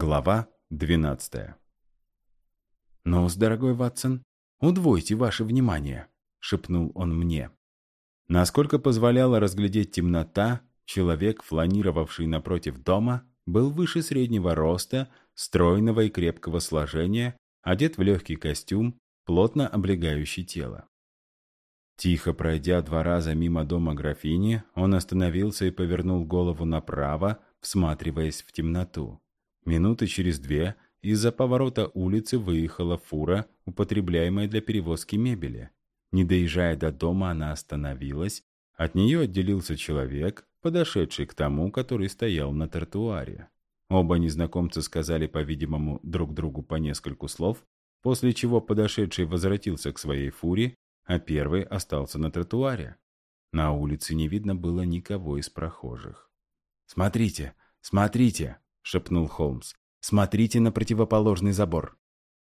Глава 12 «Ну-с, дорогой Ватсон, удвойте ваше внимание», — шепнул он мне. Насколько позволяла разглядеть темнота, человек, фланировавший напротив дома, был выше среднего роста, стройного и крепкого сложения, одет в легкий костюм, плотно облегающий тело. Тихо пройдя два раза мимо дома графини, он остановился и повернул голову направо, всматриваясь в темноту. Минуты через две из-за поворота улицы выехала фура, употребляемая для перевозки мебели. Не доезжая до дома, она остановилась. От нее отделился человек, подошедший к тому, который стоял на тротуаре. Оба незнакомца сказали, по-видимому, друг другу по нескольку слов, после чего подошедший возвратился к своей фуре, а первый остался на тротуаре. На улице не видно было никого из прохожих. «Смотрите, смотрите!» Шепнул Холмс. «Смотрите на противоположный забор».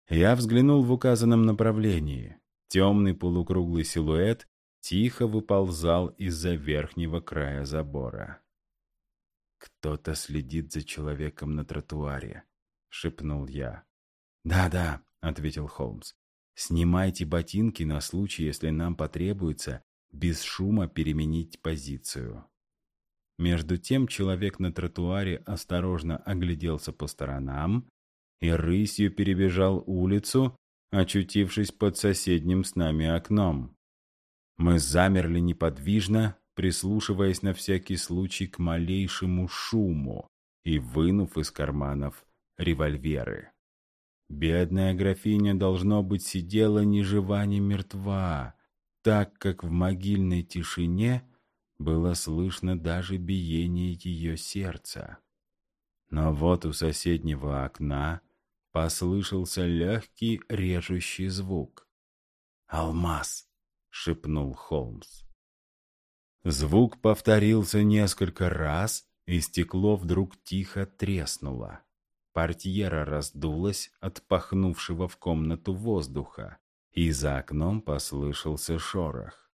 Я взглянул в указанном направлении. Темный полукруглый силуэт тихо выползал из-за верхнего края забора. «Кто-то следит за человеком на тротуаре», — шепнул я. «Да-да», — ответил Холмс. «Снимайте ботинки на случай, если нам потребуется без шума переменить позицию». Между тем человек на тротуаре осторожно огляделся по сторонам и рысью перебежал улицу, очутившись под соседним с нами окном. Мы замерли неподвижно, прислушиваясь на всякий случай к малейшему шуму и вынув из карманов револьверы. Бедная графиня, должно быть, сидела ни жива, ни мертва, так как в могильной тишине было слышно даже биение ее сердца. Но вот у соседнего окна послышался легкий режущий звук. «Алмаз!» — шепнул Холмс. Звук повторился несколько раз, и стекло вдруг тихо треснуло. Портьера раздулась от пахнувшего в комнату воздуха, и за окном послышался шорох.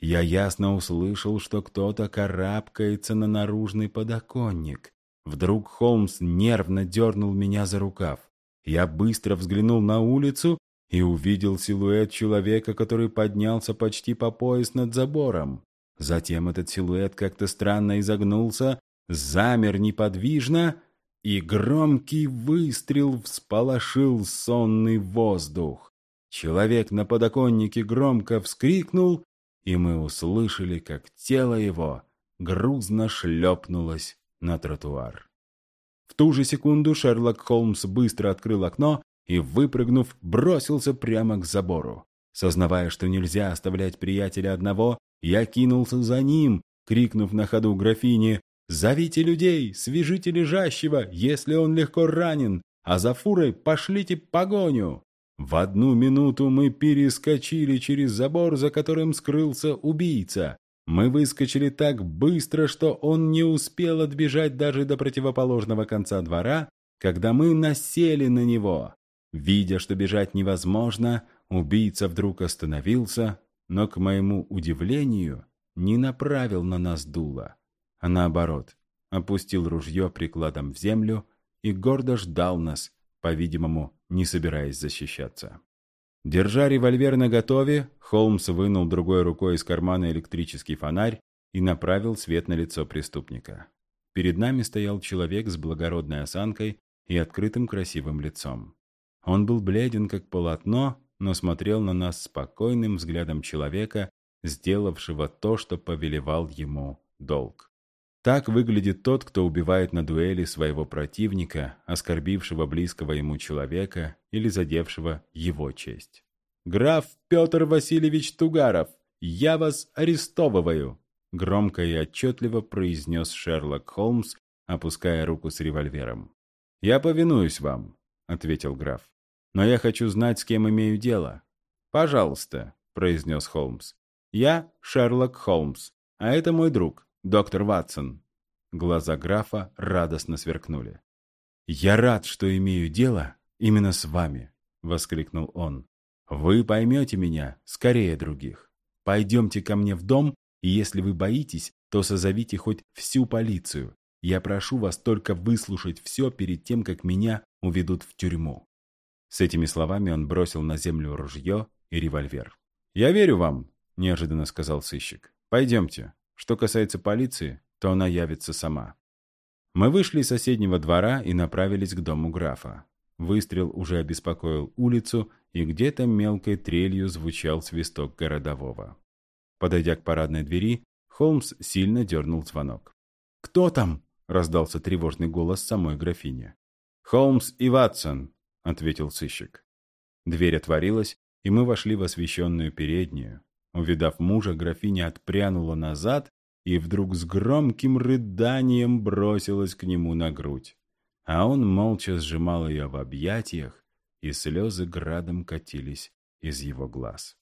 Я ясно услышал, что кто-то карабкается на наружный подоконник. Вдруг Холмс нервно дернул меня за рукав. Я быстро взглянул на улицу и увидел силуэт человека, который поднялся почти по пояс над забором. Затем этот силуэт как-то странно изогнулся, замер неподвижно, и громкий выстрел всполошил сонный воздух. Человек на подоконнике громко вскрикнул и мы услышали, как тело его грузно шлепнулось на тротуар. В ту же секунду Шерлок Холмс быстро открыл окно и, выпрыгнув, бросился прямо к забору. Сознавая, что нельзя оставлять приятеля одного, я кинулся за ним, крикнув на ходу графине «Зовите людей, свяжите лежащего, если он легко ранен, а за фурой пошлите погоню!» В одну минуту мы перескочили через забор, за которым скрылся убийца. Мы выскочили так быстро, что он не успел отбежать даже до противоположного конца двора, когда мы насели на него. Видя, что бежать невозможно, убийца вдруг остановился, но, к моему удивлению, не направил на нас дуло, а наоборот, опустил ружье прикладом в землю и гордо ждал нас, по-видимому, не собираясь защищаться. Держа револьвер наготове, Холмс вынул другой рукой из кармана электрический фонарь и направил свет на лицо преступника. Перед нами стоял человек с благородной осанкой и открытым красивым лицом. Он был бледен, как полотно, но смотрел на нас спокойным взглядом человека, сделавшего то, что повелевал ему долг. Так выглядит тот, кто убивает на дуэли своего противника, оскорбившего близкого ему человека или задевшего его честь. «Граф Петр Васильевич Тугаров, я вас арестовываю!» Громко и отчетливо произнес Шерлок Холмс, опуская руку с револьвером. «Я повинуюсь вам», — ответил граф. «Но я хочу знать, с кем имею дело». «Пожалуйста», — произнес Холмс. «Я Шерлок Холмс, а это мой друг, доктор Ватсон». Глаза графа радостно сверкнули. «Я рад, что имею дело именно с вами», — воскликнул он. «Вы поймете меня скорее других. Пойдемте ко мне в дом, и если вы боитесь, то созовите хоть всю полицию. Я прошу вас только выслушать все перед тем, как меня уведут в тюрьму». С этими словами он бросил на землю ружье и револьвер. «Я верю вам», — неожиданно сказал сыщик. «Пойдемте. Что касается полиции, то она явится сама». Мы вышли из соседнего двора и направились к дому графа. Выстрел уже обеспокоил улицу, и где-то мелкой трелью звучал свисток городового. Подойдя к парадной двери, Холмс сильно дернул звонок. «Кто там?» — раздался тревожный голос самой графини. «Холмс и Ватсон», — ответил сыщик. Дверь отворилась, и мы вошли в освещенную переднюю. Увидав мужа, графиня отпрянула назад и вдруг с громким рыданием бросилась к нему на грудь. А он молча сжимал ее в объятиях, и слезы градом катились из его глаз.